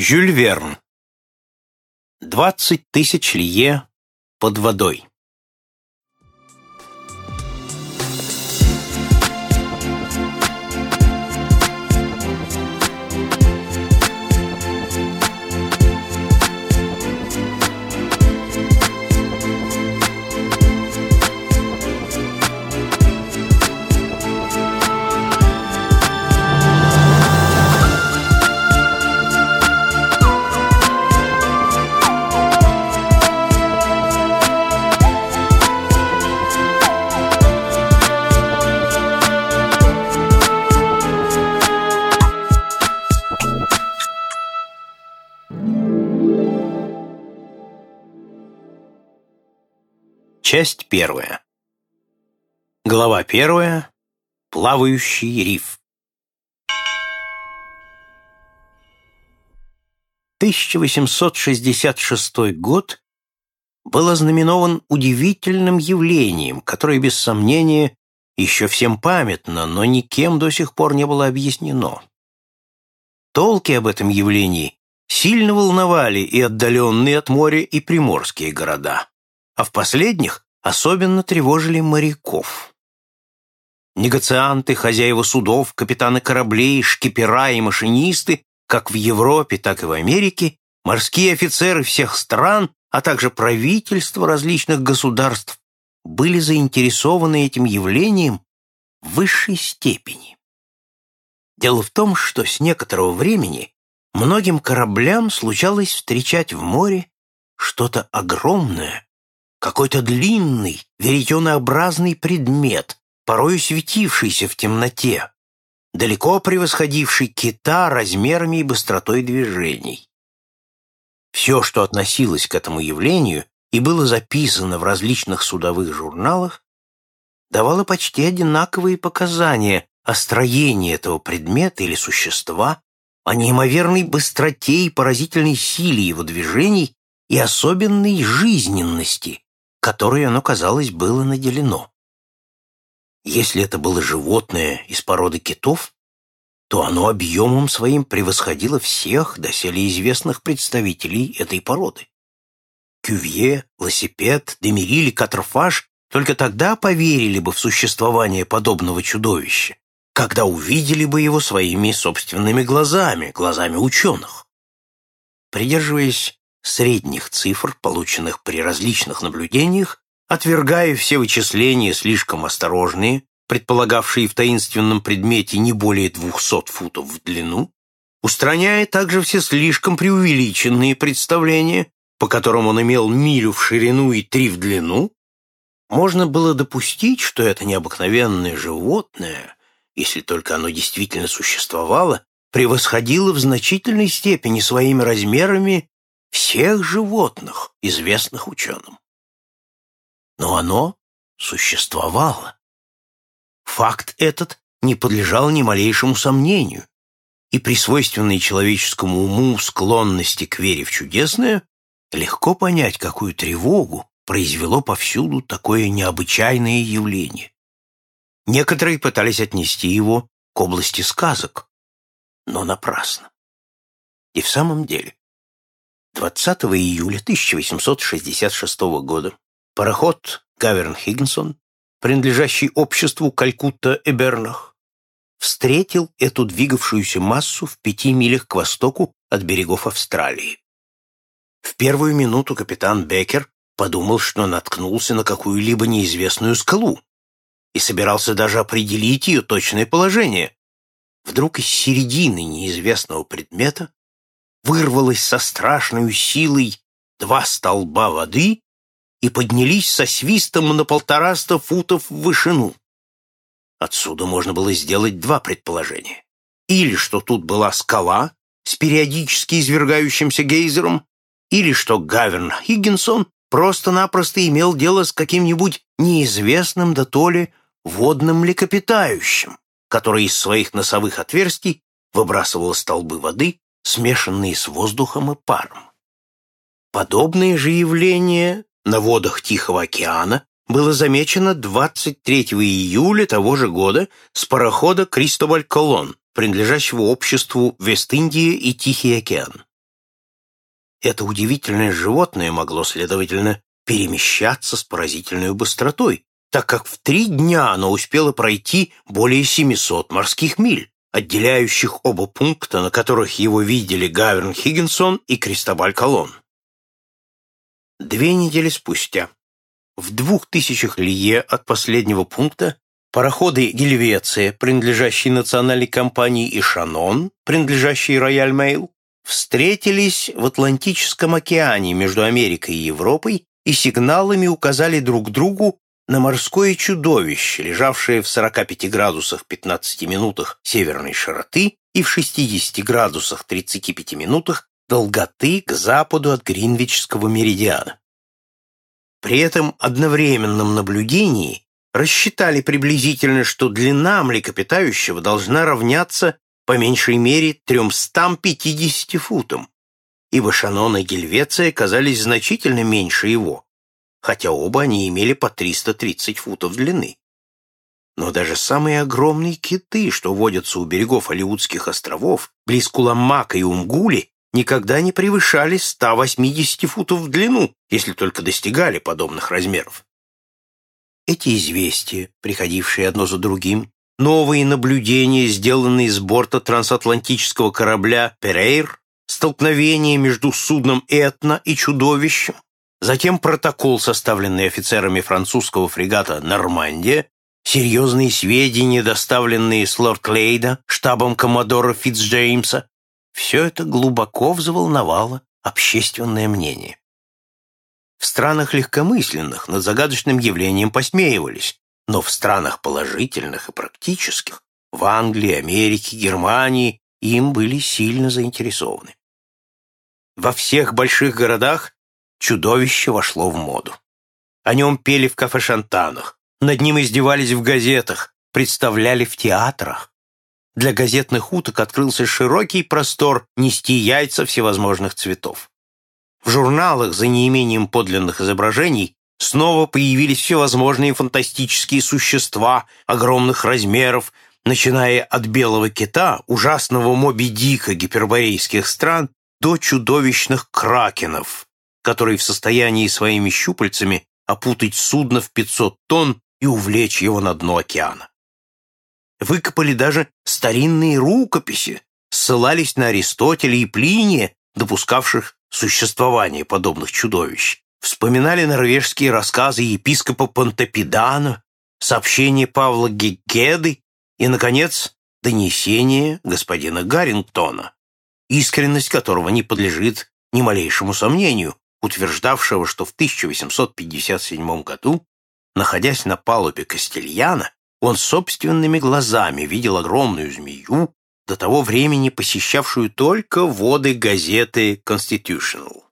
Жюль Верн. Двадцать тысяч лье под водой. Часть первая. Глава первая. Плавающий риф. 1866 год был ознаменован удивительным явлением, которое, без сомнения, еще всем памятно, но никем до сих пор не было объяснено. Толки об этом явлении сильно волновали и отдаленные от моря, и приморские города а в последних особенно тревожили моряков. Негацианты, хозяева судов, капитаны кораблей, шкипера и машинисты, как в Европе, так и в Америке, морские офицеры всех стран, а также правительства различных государств были заинтересованы этим явлением в высшей степени. Дело в том, что с некоторого времени многим кораблям случалось встречать в море что-то огромное, какой-то длинный, веретенообразный предмет, порою светившийся в темноте, далеко превосходивший кита размерами и быстротой движений. Все, что относилось к этому явлению и было записано в различных судовых журналах, давало почти одинаковые показания о строении этого предмета или существа, о неимоверной быстроте и поразительной силе его движений и особенной жизненности, которой оно, казалось, было наделено. Если это было животное из породы китов, то оно объемом своим превосходило всех доселе известных представителей этой породы. Кювье, Лосипед, Демириль и Катрфаш только тогда поверили бы в существование подобного чудовища, когда увидели бы его своими собственными глазами, глазами ученых. Придерживаясь средних цифр, полученных при различных наблюдениях, отвергая все вычисления слишком осторожные, предполагавшие в таинственном предмете не более 200 футов в длину, устраняя также все слишком преувеличенные представления, по которым он имел милю в ширину и три в длину, можно было допустить, что это необыкновенное животное, если только оно действительно существовало, превосходило в значительной степени своими размерами всех животных, известных ученым. Но оно существовало. Факт этот не подлежал ни малейшему сомнению, и при свойственной человеческому уму склонности к вере в чудесное легко понять, какую тревогу произвело повсюду такое необычайное явление. Некоторые пытались отнести его к области сказок, но напрасно. И в самом деле, 20 июля 1866 года пароход Гаверн Хиггинсон, принадлежащий обществу Калькутта-Эбернах, встретил эту двигавшуюся массу в пяти милях к востоку от берегов Австралии. В первую минуту капитан Беккер подумал, что наткнулся на какую-либо неизвестную скалу и собирался даже определить ее точное положение. Вдруг из середины неизвестного предмета вырвалось со страшной силой два столба воды и поднялись со свистом на полтораста футов в вышину. Отсюда можно было сделать два предположения. Или что тут была скала с периодически извергающимся гейзером, или что Гаверн Хиггинсон просто-напросто имел дело с каким-нибудь неизвестным да то ли водным млекопитающим, который из своих носовых отверстий выбрасывал столбы воды смешанные с воздухом и паром. Подобное же явление на водах Тихого океана было замечено 23 июля того же года с парохода «Кристобаль Колон», принадлежащего обществу Вест-Индия и Тихий океан. Это удивительное животное могло, следовательно, перемещаться с поразительной быстротой, так как в три дня оно успело пройти более 700 морских миль, отделяющих оба пункта, на которых его видели Гаверн Хиггинсон и Кристобаль Колон. Две недели спустя, в двух тысячах лье от последнего пункта, пароходы «Гельвеция», принадлежащие национальной компании, и «Шанон», принадлежащие «Рояль Мейл», встретились в Атлантическом океане между Америкой и Европой и сигналами указали друг другу на морское чудовище, лежавшее в 45 градусах 15 минутах северной широты и в 60 градусах 35 минутах долготы к западу от Гринвичского меридиана. При этом одновременном наблюдении рассчитали приблизительно, что длина млекопитающего должна равняться по меньшей мере 350 футам, ибо Шанон и Гельвеция казались значительно меньше его, хотя оба они имели по 330 футов длины. Но даже самые огромные киты, что водятся у берегов Алиутских островов, близ Куламака и Умгули, никогда не превышали 180 футов в длину, если только достигали подобных размеров. Эти известия, приходившие одно за другим, новые наблюдения, сделанные с борта трансатлантического корабля «Перейр», столкновение между судном «Этна» и чудовищем, затем протокол, составленный офицерами французского фрегата «Нормандия», серьезные сведения, доставленные с лорд Клейда, штабом коммодора Фитцджеймса, все это глубоко взволновало общественное мнение. В странах легкомысленных над загадочным явлением посмеивались, но в странах положительных и практических, в Англии, Америке, Германии, им были сильно заинтересованы. Во всех больших городах чудовище вошло в моду. О нем пели в кафе-шантанах, над ним издевались в газетах, представляли в театрах. Для газетных уток открылся широкий простор нести яйца всевозможных цветов. В журналах за неимением подлинных изображений Снова появились всевозможные фантастические существа огромных размеров, начиная от белого кита, ужасного Моби-Дика гиперборейских стран, до чудовищных кракенов, которые в состоянии своими щупальцами опутать судно в 500 тонн и увлечь его на дно океана. Выкопали даже старинные рукописи, ссылались на Аристотеля и Плиния, допускавших существование подобных чудовищ, вспоминали норвежские рассказы епископа Понтепидана, сообщения Павла Гегеды и, наконец, донесение господина Гаррингтона, искренность которого не подлежит ни малейшему сомнению, утверждавшего, что в 1857 году, находясь на палубе Кастельяна, он собственными глазами видел огромную змею, до того времени посещавшую только воды газеты «Constitutional».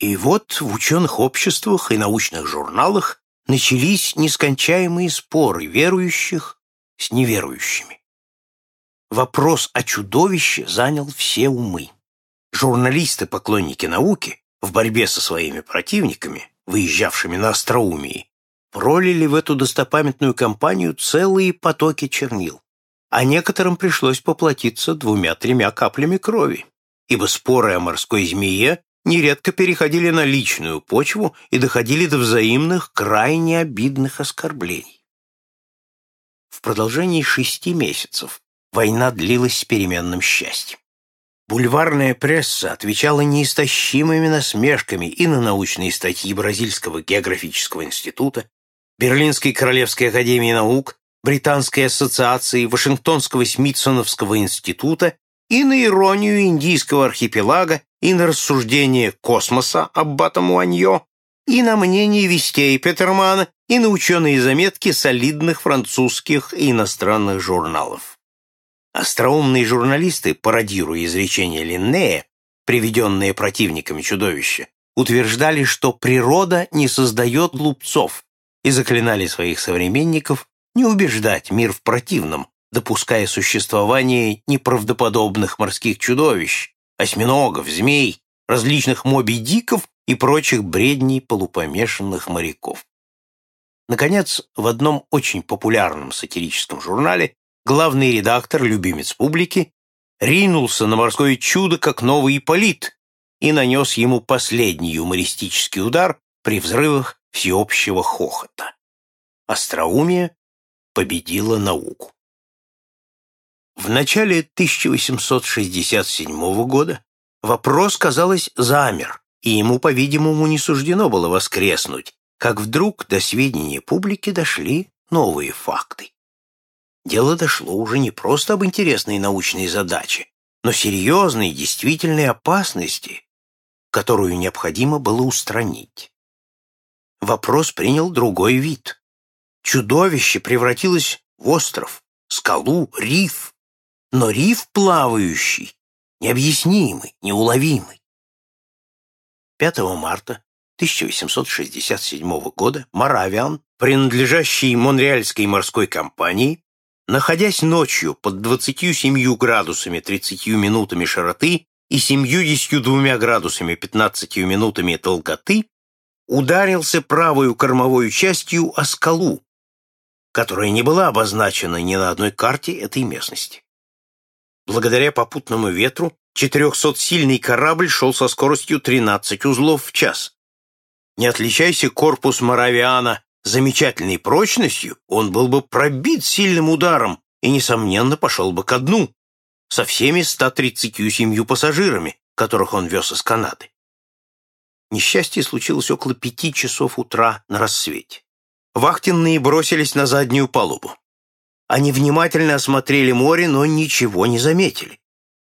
И вот в ученых обществах и научных журналах начались нескончаемые споры верующих с неверующими. Вопрос о чудовище занял все умы. Журналисты-поклонники науки в борьбе со своими противниками, выезжавшими на остроумии, пролили в эту достопамятную кампанию целые потоки чернил, а некоторым пришлось поплатиться двумя-тремя каплями крови, ибо споры о морской змее нередко переходили на личную почву и доходили до взаимных, крайне обидных оскорблений. В продолжении шести месяцев война длилась с переменным счастьем. Бульварная пресса отвечала неистощимыми насмешками и на научные статьи Бразильского географического института, Берлинской Королевской академии наук, Британской ассоциации, Вашингтонского Смитсоновского института и на иронию индийского архипелага и на рассуждение космоса Аббата Муаньо, и на мнение вестей Петермана, и на ученые заметки солидных французских и иностранных журналов. Остроумные журналисты, пародируя изречения Линнея, приведенные противниками чудовища, утверждали, что природа не создает глупцов, и заклинали своих современников не убеждать мир в противном, допуская существование неправдоподобных морских чудовищ, осьминогов, змей, различных моби-диков и прочих бредней полупомешанных моряков. Наконец, в одном очень популярном сатирическом журнале главный редактор, любимец публики, ринулся на морское чудо, как новый Ипполит, и нанес ему последний юмористический удар при взрывах всеобщего хохота. Остроумие победило науку. В начале 1867 года вопрос, казалось, замер, и ему, по-видимому, не суждено было воскреснуть, как вдруг до сведения публики дошли новые факты. Дело дошло уже не просто об интересной научной задаче, но серьезной действительной опасности, которую необходимо было устранить. Вопрос принял другой вид. Чудовище превратилось в остров, скалу, риф, но риф плавающий, необъяснимый, неуловимый. 5 марта 1867 года Моравиан, принадлежащий Монреальской морской компании, находясь ночью под 27 градусами 30 минутами широты и 72 градусами 15 минутами долготы, ударился правую кормовой частью о скалу, которая не была обозначена ни на одной карте этой местности. Благодаря попутному ветру 400-сильный корабль шел со скоростью 13 узлов в час. Не отличайся корпус Моравиана замечательной прочностью, он был бы пробит сильным ударом и, несомненно, пошел бы ко дну со всеми 137 пассажирами, которых он вез из Канады. Несчастье случилось около пяти часов утра на рассвете. Вахтенные бросились на заднюю палубу. Они внимательно осмотрели море, но ничего не заметили.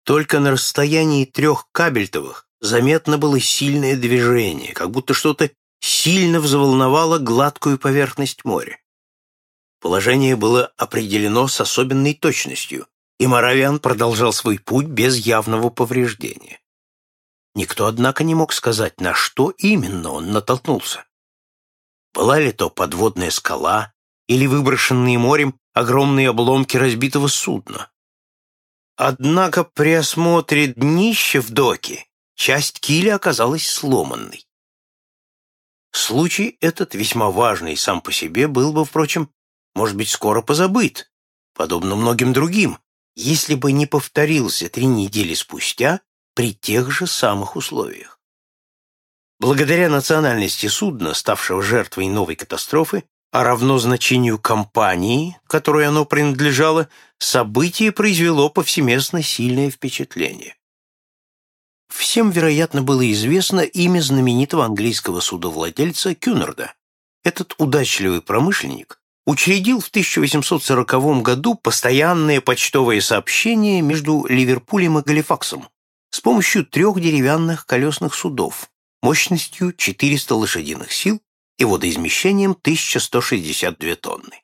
Только на расстоянии трех кабельтовых заметно было сильное движение, как будто что-то сильно взволновало гладкую поверхность моря. Положение было определено с особенной точностью, и Моравиан продолжал свой путь без явного повреждения. Никто, однако, не мог сказать, на что именно он натолкнулся. Была ли то подводная скала или выброшенные морем огромные обломки разбитого судна? Однако при осмотре днища в доке часть киля оказалась сломанной. Случай этот, весьма важный сам по себе, был бы, впрочем, может быть, скоро позабыт, подобно многим другим, если бы не повторился три недели спустя при тех же самых условиях. Благодаря национальности судна, ставшего жертвой новой катастрофы, а равно значению компании, которой оно принадлежало, событие произвело повсеместно сильное впечатление. Всем, вероятно, было известно имя знаменитого английского судовладельца Кюнерда. Этот удачливый промышленник учредил в 1840 году постоянное почтовое сообщение между Ливерпулем и Галифаксом с помощью трех деревянных колесных судов мощностью 400 лошадиных сил и водоизмещением 1162 тонны.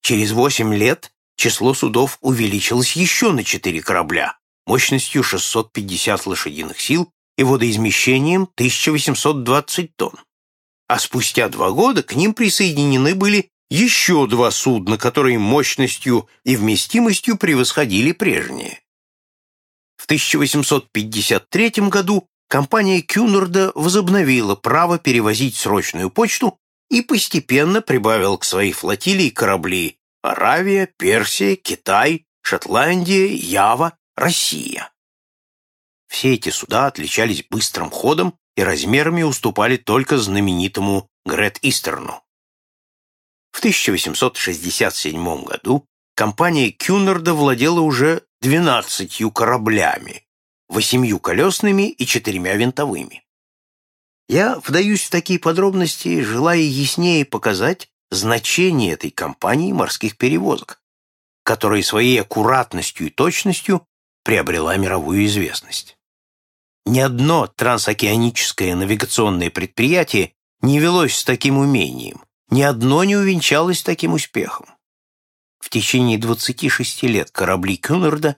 Через 8 лет число судов увеличилось еще на 4 корабля мощностью 650 лошадиных сил и водоизмещением 1820 тонн. А спустя два года к ним присоединены были еще два судна, которые мощностью и вместимостью превосходили прежние. В 1853 году компания Кюнерда возобновила право перевозить срочную почту и постепенно прибавила к своей флотилии корабли Аравия, Персия, Китай, Шотландия, Ява, Россия. Все эти суда отличались быстрым ходом и размерами уступали только знаменитому Грет Истерну. В 1867 году компания Кюнерда владела уже 12 кораблями, восемью колесными и четырьмя винтовыми. Я вдаюсь в такие подробности, желая яснее показать значение этой компании морских перевозок, которая своей аккуратностью и точностью приобрела мировую известность. Ни одно трансокеаническое навигационное предприятие не велось с таким умением, ни одно не увенчалось таким успехом. В течение 26 лет корабли Кюнерда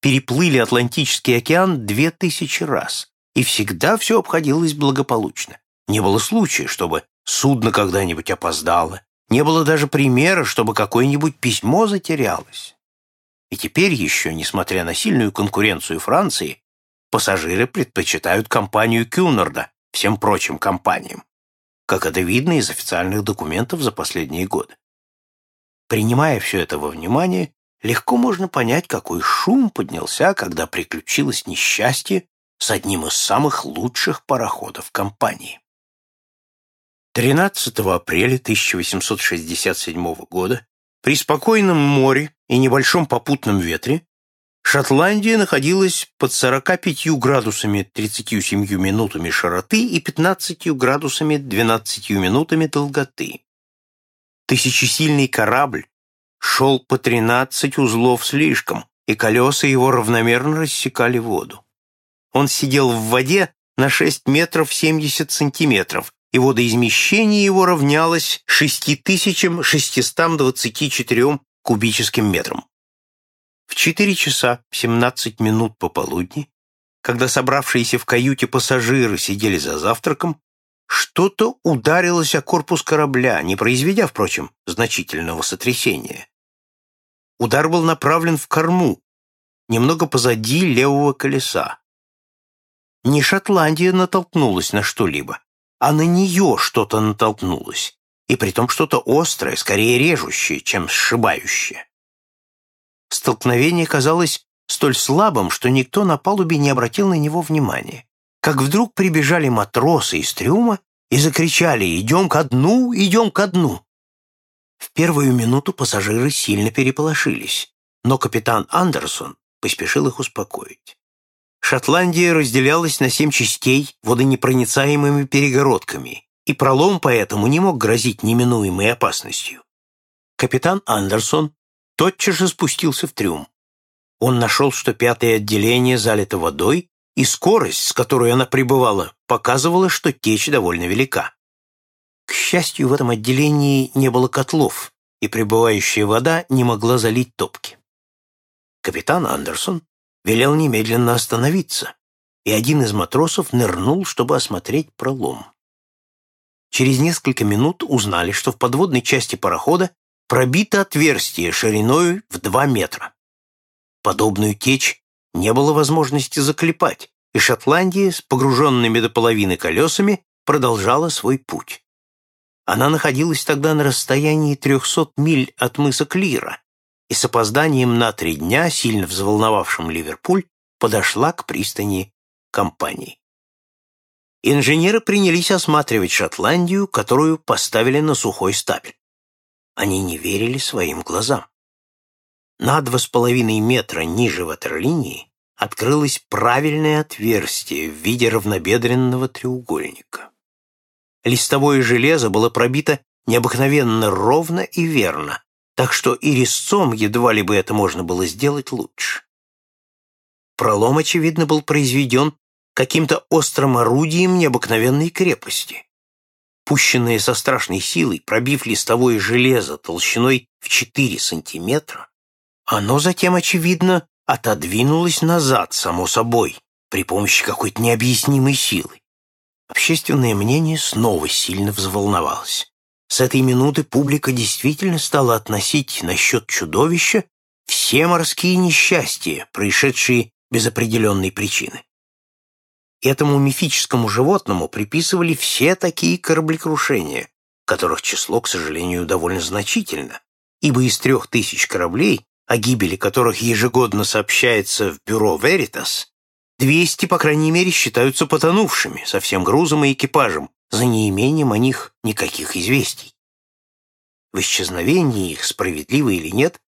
переплыли Атлантический океан две тысячи раз, и всегда все обходилось благополучно. Не было случая, чтобы судно когда-нибудь опоздало, не было даже примера, чтобы какое-нибудь письмо затерялось. И теперь еще, несмотря на сильную конкуренцию Франции, пассажиры предпочитают компанию Кюнерда всем прочим компаниям, как это видно из официальных документов за последние годы. Принимая все это во внимание, легко можно понять, какой шум поднялся, когда приключилось несчастье, с одним из самых лучших пароходов компании. 13 апреля 1867 года при спокойном море и небольшом попутном ветре Шотландия находилась под 45 градусами 37 минутами широты и 15 градусами 12 минутами долготы. Тысячесильный корабль шел по 13 узлов слишком, и колеса его равномерно рассекали воду. Он сидел в воде на 6 метров 70 сантиметров, и водоизмещение его равнялось 6624 кубическим метрам. В 4 часа 17 минут пополудни, когда собравшиеся в каюте пассажиры сидели за завтраком, что-то ударилось о корпус корабля, не произведя, впрочем, значительного сотрясения. Удар был направлен в корму, немного позади левого колеса. Не Шотландия натолкнулась на что-либо, а на нее что-то натолкнулось, и притом что-то острое, скорее режущее, чем сшибающее. Столкновение казалось столь слабым, что никто на палубе не обратил на него внимания. Как вдруг прибежали матросы из трюма и закричали «Идем ко дну! Идем ко дну!». В первую минуту пассажиры сильно переполошились, но капитан Андерсон поспешил их успокоить. Шотландия разделялась на семь частей водонепроницаемыми перегородками, и пролом поэтому не мог грозить неминуемой опасностью. Капитан Андерсон тотчас же спустился в трюм. Он нашел, что пятое отделение залито водой, и скорость, с которой она пребывала, показывала, что течь довольно велика. К счастью, в этом отделении не было котлов, и прибывающая вода не могла залить топки. Капитан Андерсон велел немедленно остановиться, и один из матросов нырнул, чтобы осмотреть пролом. Через несколько минут узнали, что в подводной части парохода пробито отверстие шириной в два метра. Подобную течь не было возможности заклепать, и Шотландия с погруженными до половины колесами продолжала свой путь. Она находилась тогда на расстоянии 300 миль от мыса Клира, и с опозданием на три дня, сильно взволновавшим Ливерпуль, подошла к пристани компании. Инженеры принялись осматривать Шотландию, которую поставили на сухой стапель. Они не верили своим глазам. На два с половиной метра ниже ватерлинии открылось правильное отверстие в виде равнобедренного треугольника. Листовое железо было пробито необыкновенно ровно и верно, так что и резцом едва ли бы это можно было сделать лучше. Пролом, очевидно, был произведен каким-то острым орудием необыкновенной крепости. Пущенное со страшной силой, пробив листовое железо толщиной в 4 сантиметра, оно затем, очевидно, отодвинулось назад, само собой, при помощи какой-то необъяснимой силы. Общественное мнение снова сильно взволновалось. С этой минуты публика действительно стала относить насчет чудовища все морские несчастья, происшедшие без определенной причины. Этому мифическому животному приписывали все такие кораблекрушения, которых число, к сожалению, довольно значительно, ибо из трех тысяч кораблей, о гибели которых ежегодно сообщается в бюро Veritas, 200, по крайней мере, считаются потонувшими со всем грузом и экипажем, за неимением о них никаких известий. В исчезновении их, справедливо или нет,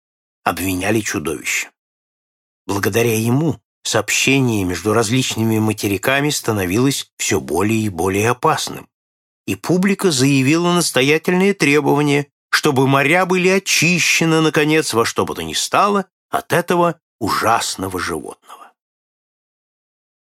обвиняли чудовище. Благодаря ему сообщение между различными материками становилось все более и более опасным, и публика заявила настоятельные требования, чтобы моря были очищены, наконец, во что бы то ни стало от этого ужасного животного.